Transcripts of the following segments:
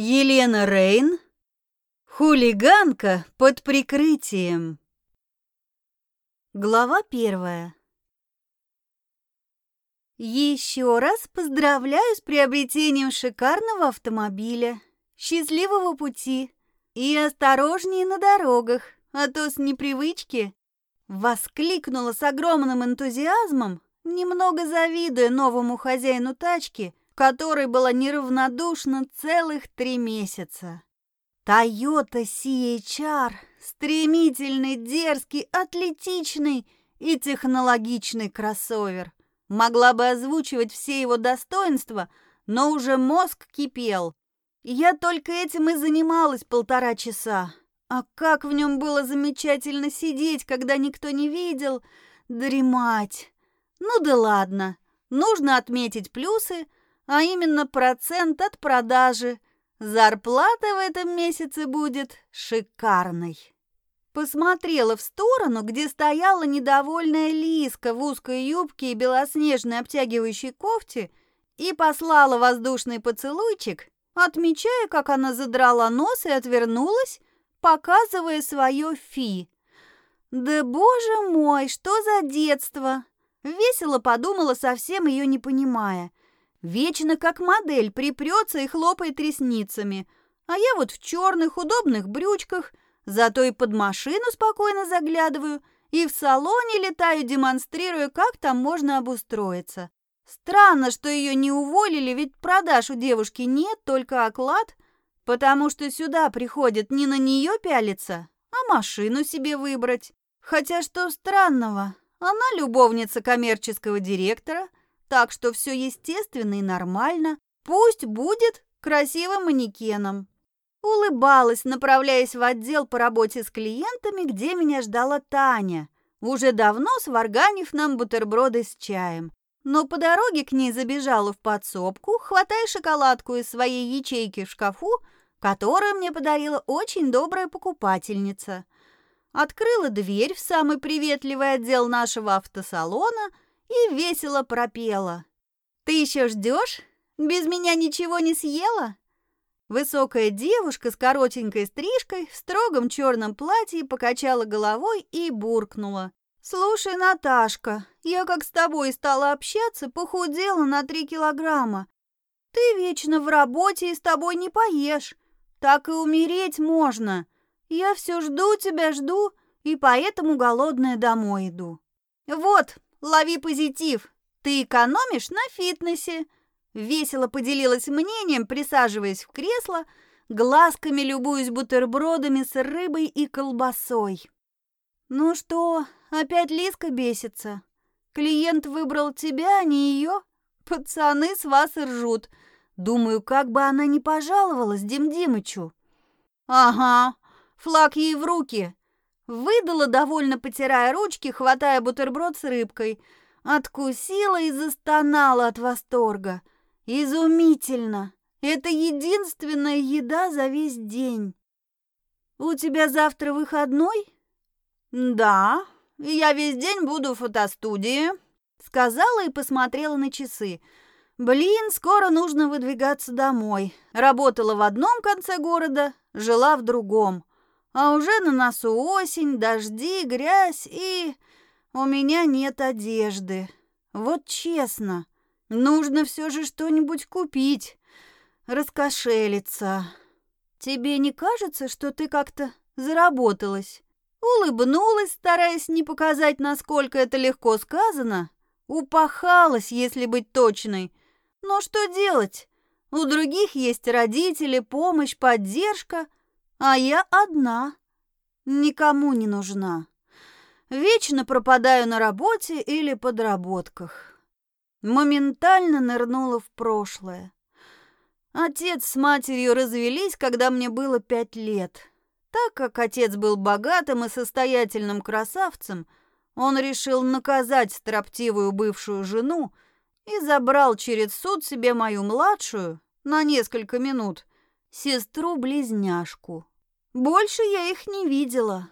Елена Рейн. Хулиганка под прикрытием. Глава первая. Еще раз поздравляю с приобретением шикарного автомобиля. Счастливого пути и осторожнее на дорогах, а то с непривычки. Воскликнула с огромным энтузиазмом, немного завидуя новому хозяину тачки, которой была неравнодушна целых три месяца. Toyota CHR – стремительный, дерзкий, атлетичный и технологичный кроссовер. Могла бы озвучивать все его достоинства, но уже мозг кипел. Я только этим и занималась полтора часа. А как в нем было замечательно сидеть, когда никто не видел, дремать. Ну да ладно, нужно отметить плюсы, а именно процент от продажи. Зарплата в этом месяце будет шикарной. Посмотрела в сторону, где стояла недовольная Лиска в узкой юбке и белоснежной обтягивающей кофте, и послала воздушный поцелуйчик, отмечая, как она задрала нос и отвернулась, показывая свое фи. «Да боже мой, что за детство!» Весело подумала, совсем ее не понимая. Вечно как модель припрется и хлопает ресницами, а я вот в черных удобных брючках, зато и под машину спокойно заглядываю, и в салоне летаю, демонстрируя, как там можно обустроиться. Странно, что ее не уволили, ведь продаж у девушки нет, только оклад, потому что сюда приходят не на нее пялиться, а машину себе выбрать. Хотя что странного, она любовница коммерческого директора, так что все естественно и нормально. Пусть будет красивым манекеном. Улыбалась, направляясь в отдел по работе с клиентами, где меня ждала Таня, уже давно сварганив нам бутерброды с чаем. Но по дороге к ней забежала в подсобку, хватая шоколадку из своей ячейки в шкафу, которую мне подарила очень добрая покупательница – открыла дверь в самый приветливый отдел нашего автосалона и весело пропела. «Ты еще ждешь? Без меня ничего не съела?» Высокая девушка с коротенькой стрижкой в строгом черном платье покачала головой и буркнула. «Слушай, Наташка, я как с тобой стала общаться, похудела на три килограмма. Ты вечно в работе и с тобой не поешь. Так и умереть можно. Я все жду тебя, жду, и поэтому голодная домой иду. Вот, лови позитив. Ты экономишь на фитнесе. Весело поделилась мнением, присаживаясь в кресло, глазками любуясь бутербродами с рыбой и колбасой. Ну что, опять Лиска бесится? Клиент выбрал тебя, а не ее? Пацаны с вас ржут. Думаю, как бы она не пожаловалась Дим Димычу. Ага, Флаг ей в руки. Выдала, довольно потирая ручки, хватая бутерброд с рыбкой. Откусила и застонала от восторга. Изумительно! Это единственная еда за весь день. У тебя завтра выходной? Да, я весь день буду в фотостудии, сказала и посмотрела на часы. Блин, скоро нужно выдвигаться домой. Работала в одном конце города, жила в другом. А уже на носу осень, дожди, грязь и... У меня нет одежды. Вот честно, нужно все же что-нибудь купить, раскошелиться. Тебе не кажется, что ты как-то заработалась? Улыбнулась, стараясь не показать, насколько это легко сказано. Упахалась, если быть точной. Но что делать? У других есть родители, помощь, поддержка — а я одна, никому не нужна. Вечно пропадаю на работе или подработках. Моментально нырнула в прошлое. Отец с матерью развелись, когда мне было пять лет. Так как отец был богатым и состоятельным красавцем, он решил наказать строптивую бывшую жену и забрал через суд себе мою младшую на несколько минут сестру-близняшку. Больше я их не видела.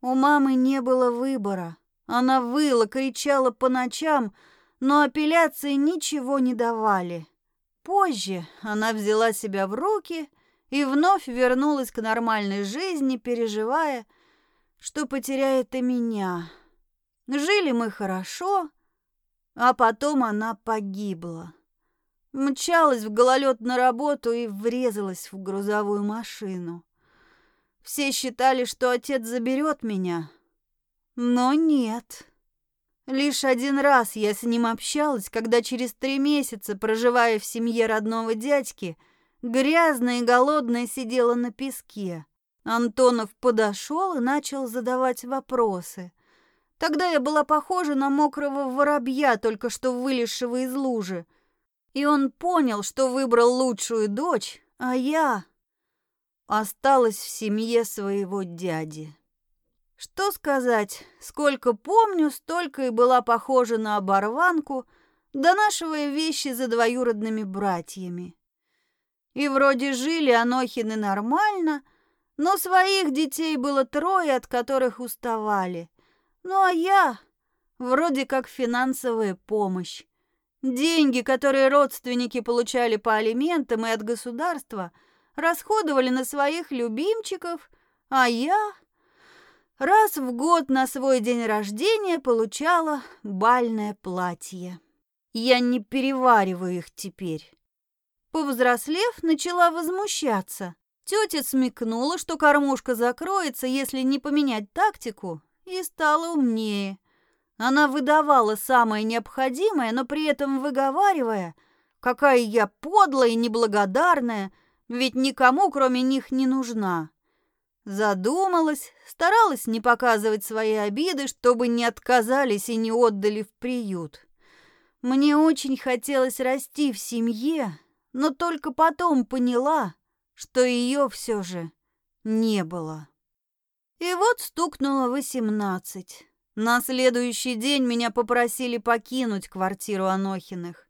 У мамы не было выбора. Она выла, кричала по ночам, но апелляции ничего не давали. позже она взяла себя в руки и вновь вернулась к нормальной жизни, переживая, что потеряет и меня. Жили мы хорошо, а потом она погибла. Мчалась в гололед на работу и врезалась в грузовую машину. Все считали, что отец заберет меня, но нет. Лишь один раз я с ним общалась, когда через три месяца, проживая в семье родного дядьки, грязная и голодная сидела на песке. Антонов подошел и начал задавать вопросы. Тогда я была похожа на мокрого воробья, только что вылезшего из лужи. И он понял, что выбрал лучшую дочь, а я осталась в семье своего дяди. Что сказать, сколько помню, столько и была похожа на оборванку, донашивая вещи за двоюродными братьями. И вроде жили Анохины нормально, но своих детей было трое, от которых уставали. Ну а я вроде как финансовая помощь. Деньги, которые родственники получали по алиментам и от государства, расходовали на своих любимчиков, а я раз в год на свой день рождения получала бальное платье. Я не перевариваю их теперь. Повзрослев, начала возмущаться. Тетя смекнула, что кормушка закроется, если не поменять тактику, и стала умнее. Она выдавала самое необходимое, но при этом выговаривая, какая я подлая и неблагодарная, ведь никому, кроме них, не нужна. Задумалась, старалась не показывать свои обиды, чтобы не отказались и не отдали в приют. Мне очень хотелось расти в семье, но только потом поняла, что ее все же не было. И вот стукнуло восемнадцать. На следующий день меня попросили покинуть квартиру Анохиных.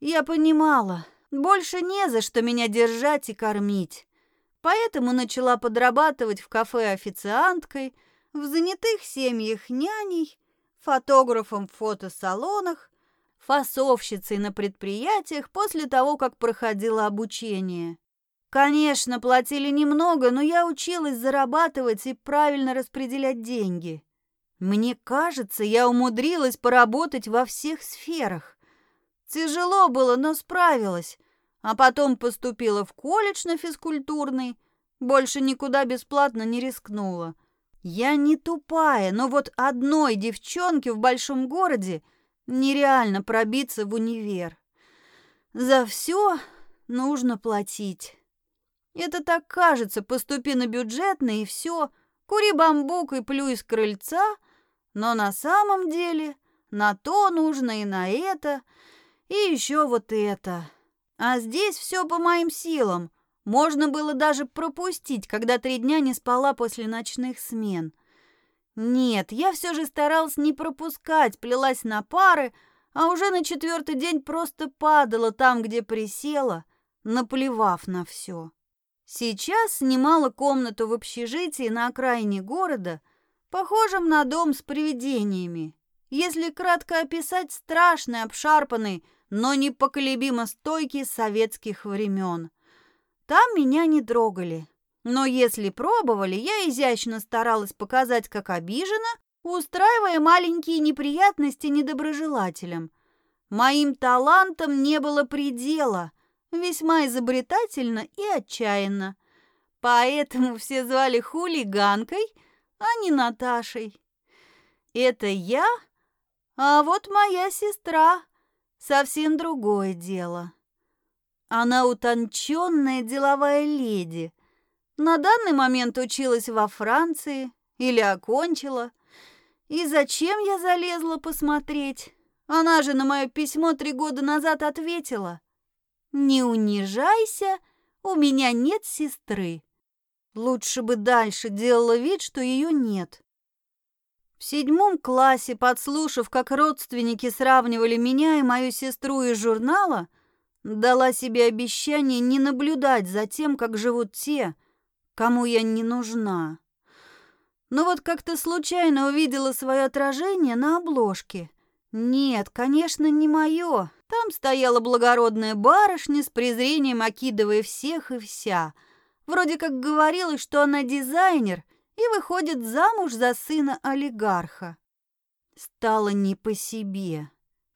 Я понимала, больше не за что меня держать и кормить. Поэтому начала подрабатывать в кафе официанткой, в занятых семьях няней, фотографом в фотосалонах, фасовщицей на предприятиях после того, как проходила обучение. Конечно, платили немного, но я училась зарабатывать и правильно распределять деньги. Мне кажется, я умудрилась поработать во всех сферах. Тяжело было, но справилась а потом поступила в колледж на физкультурный, больше никуда бесплатно не рискнула. Я не тупая, но вот одной девчонке в большом городе нереально пробиться в универ. За все нужно платить. Это так кажется, поступи на бюджетный и все, кури бамбук и плюй с крыльца, но на самом деле на то нужно и на это, и еще вот это. А здесь все по моим силам. Можно было даже пропустить, когда три дня не спала после ночных смен. Нет, я все же старалась не пропускать, плелась на пары, а уже на четвертый день просто падала там, где присела, наплевав на все. Сейчас снимала комнату в общежитии на окраине города, похожем на дом с привидениями. Если кратко описать страшный, обшарпанный, но непоколебимо стойкий советских времен. Там меня не трогали. Но если пробовали, я изящно старалась показать, как обижена, устраивая маленькие неприятности недоброжелателям. Моим талантам не было предела, весьма изобретательно и отчаянно. Поэтому все звали хулиганкой, а не Наташей. Это я, а вот моя сестра совсем другое дело. Она утонченная деловая леди. На данный момент училась во Франции или окончила. И зачем я залезла посмотреть? Она же на мое письмо три года назад ответила. «Не унижайся, у меня нет сестры». Лучше бы дальше делала вид, что ее нет. В седьмом классе, подслушав, как родственники сравнивали меня и мою сестру из журнала, дала себе обещание не наблюдать за тем, как живут те, кому я не нужна. Но вот как-то случайно увидела свое отражение на обложке. Нет, конечно, не мое. Там стояла благородная барышня с презрением окидывая всех и вся. Вроде как говорила, что она дизайнер и выходит замуж за сына олигарха. Стало не по себе.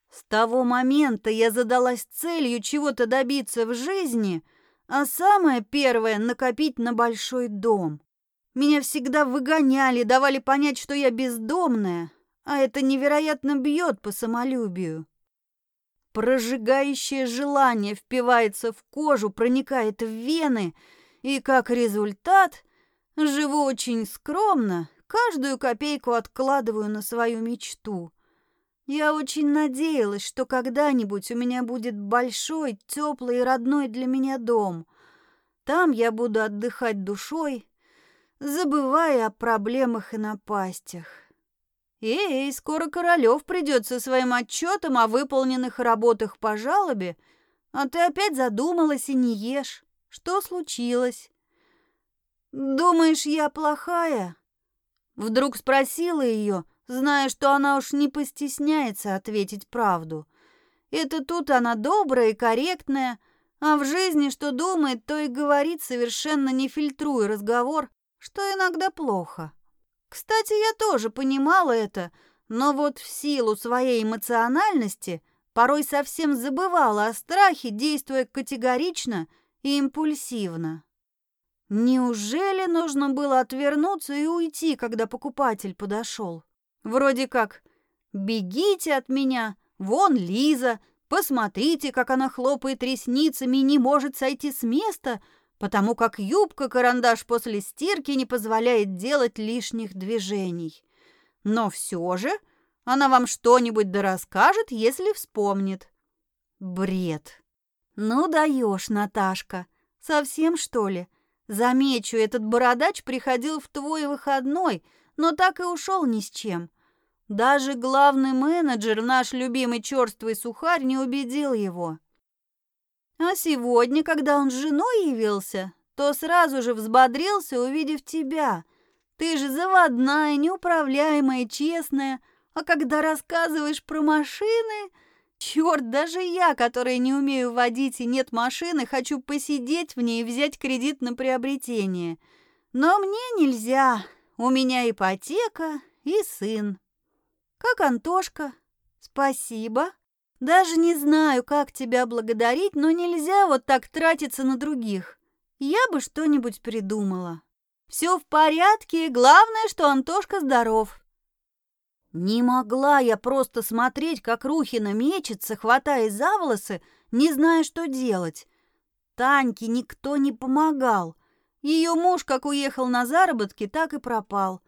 С того момента я задалась целью чего-то добиться в жизни, а самое первое — накопить на большой дом. Меня всегда выгоняли, давали понять, что я бездомная, а это невероятно бьет по самолюбию. Прожигающее желание впивается в кожу, проникает в вены, и как результат живу очень скромно, каждую копейку откладываю на свою мечту. Я очень надеялась, что когда-нибудь у меня будет большой, теплый и родной для меня дом. Там я буду отдыхать душой, забывая о проблемах и напастях. Эй, скоро Королёв придет со своим отчетом о выполненных работах по жалобе, а ты опять задумалась и не ешь. Что случилось? Думаешь, я плохая? Вдруг спросила ее, зная, что она уж не постесняется ответить правду. Это тут она добрая и корректная, а в жизни что думает, то и говорит, совершенно не фильтруя разговор, что иногда плохо. Кстати, я тоже понимала это, но вот в силу своей эмоциональности порой совсем забывала о страхе, действуя категорично и импульсивно. Неужели нужно было отвернуться и уйти, когда покупатель подошел? Вроде как «Бегите от меня! Вон Лиза! Посмотрите, как она хлопает ресницами и не может сойти с места, потому как юбка-карандаш после стирки не позволяет делать лишних движений. Но все же она вам что-нибудь да расскажет, если вспомнит». Бред. «Ну даешь, Наташка. Совсем, что ли?» Замечу, этот бородач приходил в твой выходной, но так и ушел ни с чем. Даже главный менеджер, наш любимый черствый сухарь, не убедил его. А сегодня, когда он с женой явился, то сразу же взбодрился, увидев тебя. Ты же заводная, неуправляемая, честная, а когда рассказываешь про машины... Черт, даже я, которая не умею водить и нет машины, хочу посидеть в ней и взять кредит на приобретение. Но мне нельзя, у меня ипотека и сын. Как Антошка? Спасибо. Даже не знаю, как тебя благодарить, но нельзя вот так тратиться на других. Я бы что-нибудь придумала. Все в порядке, главное, что Антошка здоров. Не могла я просто смотреть, как Рухина мечется, хватаясь за волосы, не зная, что делать. Таньке никто не помогал. Ее муж как уехал на заработки, так и пропал.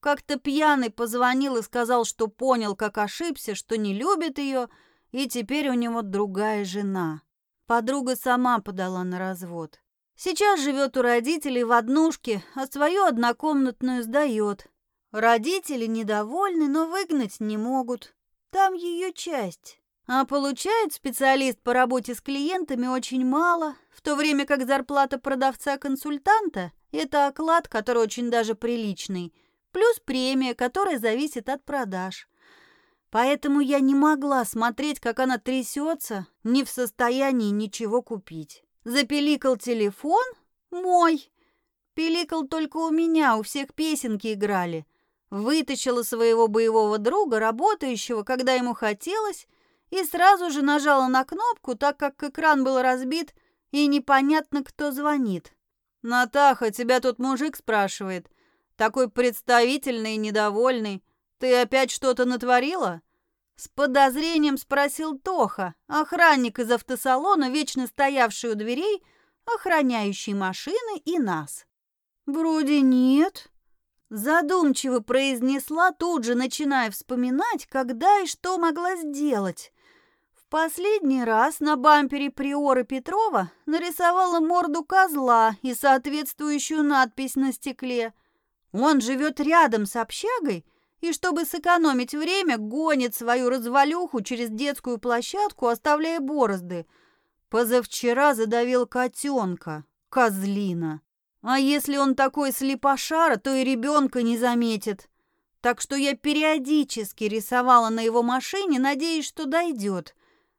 Как-то пьяный позвонил и сказал, что понял, как ошибся, что не любит ее, и теперь у него другая жена. Подруга сама подала на развод. Сейчас живет у родителей в однушке, а свою однокомнатную сдает. Родители недовольны, но выгнать не могут. Там ее часть. А получает специалист по работе с клиентами очень мало, в то время как зарплата продавца-консультанта – это оклад, который очень даже приличный – плюс премия, которая зависит от продаж. Поэтому я не могла смотреть, как она трясется, не в состоянии ничего купить. Запеликал телефон мой. Пеликал только у меня, у всех песенки играли. Вытащила своего боевого друга, работающего, когда ему хотелось, и сразу же нажала на кнопку, так как экран был разбит, и непонятно, кто звонит. «Натаха, тебя тут мужик спрашивает. Такой представительный и недовольный. Ты опять что-то натворила?» С подозрением спросил Тоха, охранник из автосалона, вечно стоявший у дверей, охраняющий машины и нас. «Вроде нет», — задумчиво произнесла, тут же начиная вспоминать, когда и что могла сделать. В последний раз на бампере Приора Петрова нарисовала морду козла и соответствующую надпись на стекле — он живет рядом с общагой и, чтобы сэкономить время, гонит свою развалюху через детскую площадку, оставляя борозды. Позавчера задавил котенка, козлина. А если он такой слепошара, то и ребенка не заметит. Так что я периодически рисовала на его машине, надеясь, что дойдет.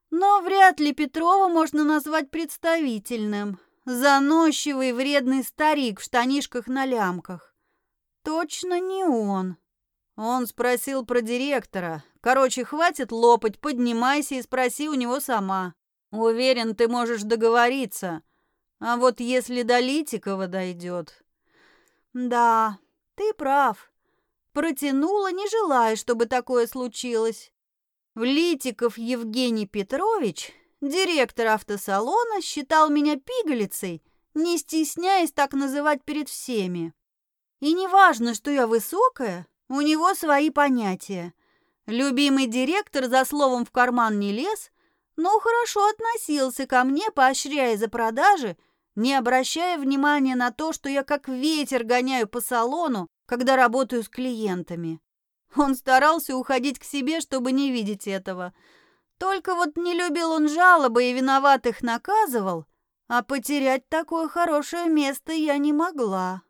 Но вряд ли Петрова можно назвать представительным. Заносчивый вредный старик в штанишках на лямках. Точно не он. Он спросил про директора. Короче, хватит лопать, поднимайся и спроси у него сама. Уверен, ты можешь договориться. А вот если до Литикова дойдет... Да, ты прав. Протянула, не желая, чтобы такое случилось. Литиков Евгений Петрович, директор автосалона, считал меня пигалицей, не стесняясь так называть перед всеми. И не важно, что я высокая, у него свои понятия. Любимый директор за словом в карман не лез, но хорошо относился ко мне, поощряя за продажи, не обращая внимания на то, что я как ветер гоняю по салону, когда работаю с клиентами. Он старался уходить к себе, чтобы не видеть этого. Только вот не любил он жалобы и виноватых наказывал, а потерять такое хорошее место я не могла.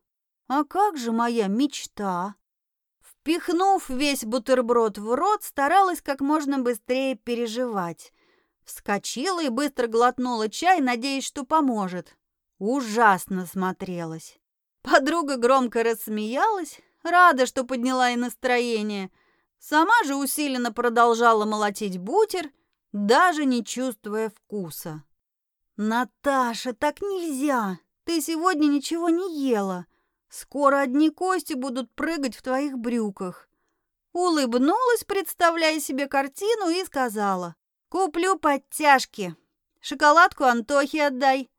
А как же моя мечта? Впихнув весь бутерброд в рот, старалась как можно быстрее переживать. Вскочила и быстро глотнула чай, надеясь, что поможет. Ужасно смотрелась. Подруга громко рассмеялась, рада, что подняла и настроение. Сама же усиленно продолжала молотить бутер, даже не чувствуя вкуса. «Наташа, так нельзя! Ты сегодня ничего не ела. Скоро одни кости будут прыгать в твоих брюках». Улыбнулась, представляя себе картину, и сказала. «Куплю подтяжки. Шоколадку Антохе отдай».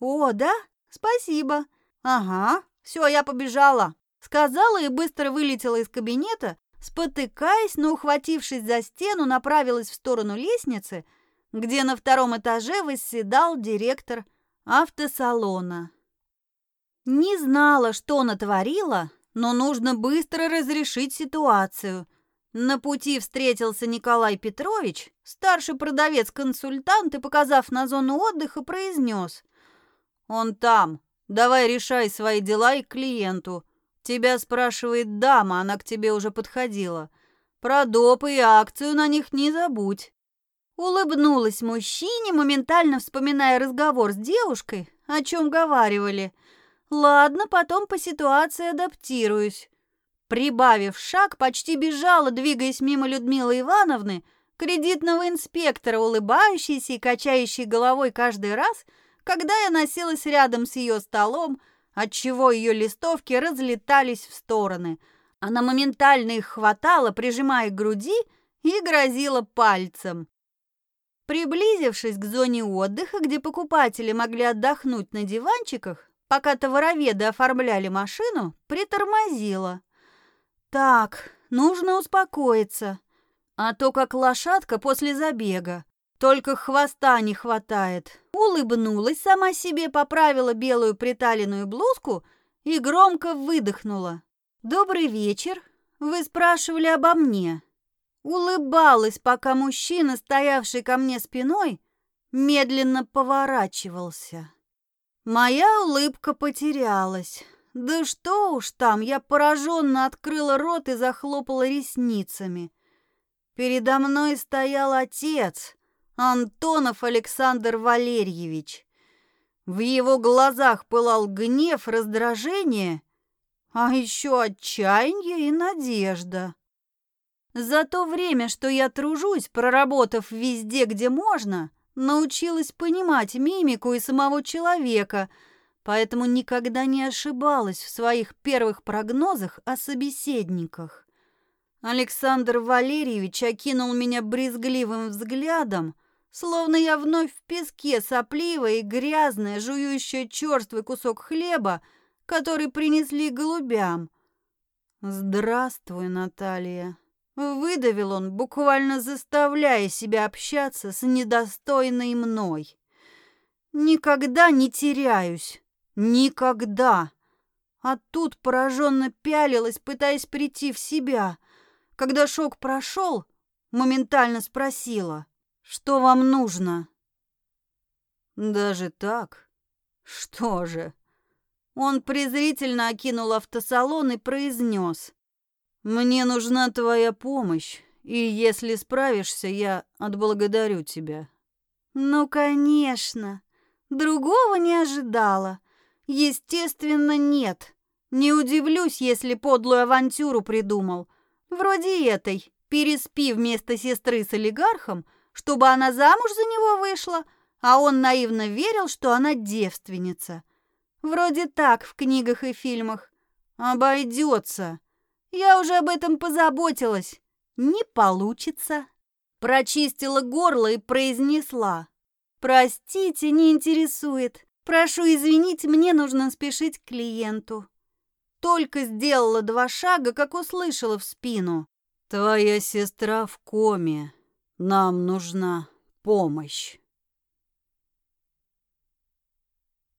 «О, да? Спасибо». «Ага, все, я побежала», — сказала и быстро вылетела из кабинета, спотыкаясь, но, ухватившись за стену, направилась в сторону лестницы, где на втором этаже восседал директор автосалона. Не знала, что натворила, но нужно быстро разрешить ситуацию. На пути встретился Николай Петрович, старший продавец-консультант, и, показав на зону отдыха, произнес. «Он там, Давай решай свои дела и клиенту. Тебя спрашивает дама, она к тебе уже подходила. Про доп и акцию на них не забудь. Улыбнулась мужчине, моментально вспоминая разговор с девушкой, о чем говаривали. Ладно, потом по ситуации адаптируюсь. Прибавив шаг, почти бежала, двигаясь мимо Людмилы Ивановны, кредитного инспектора, улыбающейся и качающей головой каждый раз – когда я носилась рядом с ее столом, отчего ее листовки разлетались в стороны. Она моментально их хватала, прижимая к груди, и грозила пальцем. Приблизившись к зоне отдыха, где покупатели могли отдохнуть на диванчиках, пока товароведы оформляли машину, притормозила. «Так, нужно успокоиться, а то как лошадка после забега. Только хвоста не хватает. Улыбнулась сама себе, поправила белую приталенную блузку и громко выдохнула. «Добрый вечер. Вы спрашивали обо мне». Улыбалась, пока мужчина, стоявший ко мне спиной, медленно поворачивался. Моя улыбка потерялась. Да что уж там, я пораженно открыла рот и захлопала ресницами. Передо мной стоял отец, Антонов Александр Валерьевич. В его глазах пылал гнев, раздражение, а еще отчаяние и надежда. За то время, что я тружусь, проработав везде, где можно, научилась понимать мимику и самого человека, поэтому никогда не ошибалась в своих первых прогнозах о собеседниках. Александр Валерьевич окинул меня брезгливым взглядом, Словно я вновь в песке сопливая и грязная, жующая черствый кусок хлеба, который принесли голубям. «Здравствуй, Наталья!» Выдавил он, буквально заставляя себя общаться с недостойной мной. «Никогда не теряюсь! Никогда!» А тут пораженно пялилась, пытаясь прийти в себя. Когда шок прошел, моментально спросила. Что вам нужно? Даже так? Что же? Он презрительно окинул автосалон и произнес. Мне нужна твоя помощь, и если справишься, я отблагодарю тебя. Ну, конечно. Другого не ожидала. Естественно, нет. Не удивлюсь, если подлую авантюру придумал. Вроде этой. Переспи вместо сестры с олигархом, чтобы она замуж за него вышла, а он наивно верил, что она девственница. Вроде так в книгах и фильмах. Обойдется. Я уже об этом позаботилась. Не получится. Прочистила горло и произнесла. «Простите, не интересует. Прошу извинить, мне нужно спешить к клиенту». Только сделала два шага, как услышала в спину. «Твоя сестра в коме. Нам нужна помощь».